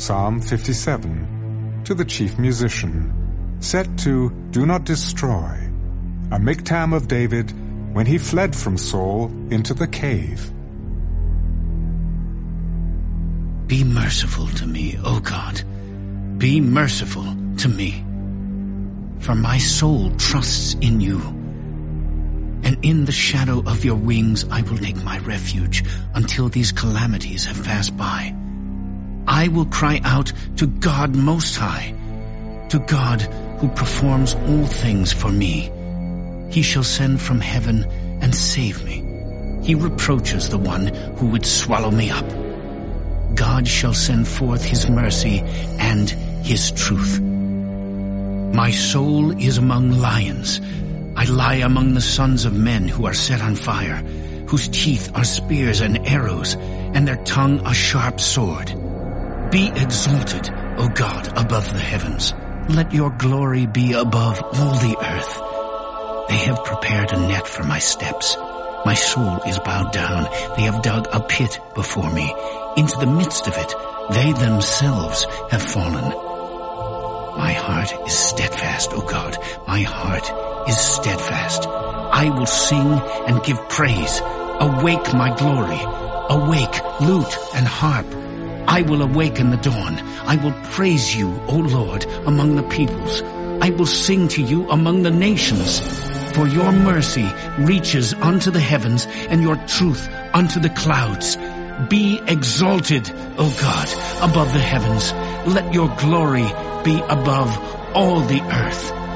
Psalm 57, to the chief musician, set to Do Not Destroy, a Michtam of David when he fled from Saul into the cave. Be merciful to me, O God. Be merciful to me. For my soul trusts in you. And in the shadow of your wings I will take my refuge until these calamities have passed by. I will cry out to God Most High, to God who performs all things for me. He shall send from heaven and save me. He reproaches the one who would swallow me up. God shall send forth his mercy and his truth. My soul is among lions. I lie among the sons of men who are set on fire, whose teeth are spears and arrows, and their tongue a sharp sword. Be exalted, O God, above the heavens. Let your glory be above all the earth. They have prepared a net for my steps. My soul is bowed down. They have dug a pit before me. Into the midst of it, they themselves have fallen. My heart is steadfast, O God. My heart is steadfast. I will sing and give praise. Awake my glory. Awake, lute and harp. I will awaken the dawn. I will praise you, O Lord, among the peoples. I will sing to you among the nations. For your mercy reaches unto the heavens and your truth unto the clouds. Be exalted, O God, above the heavens. Let your glory be above all the earth.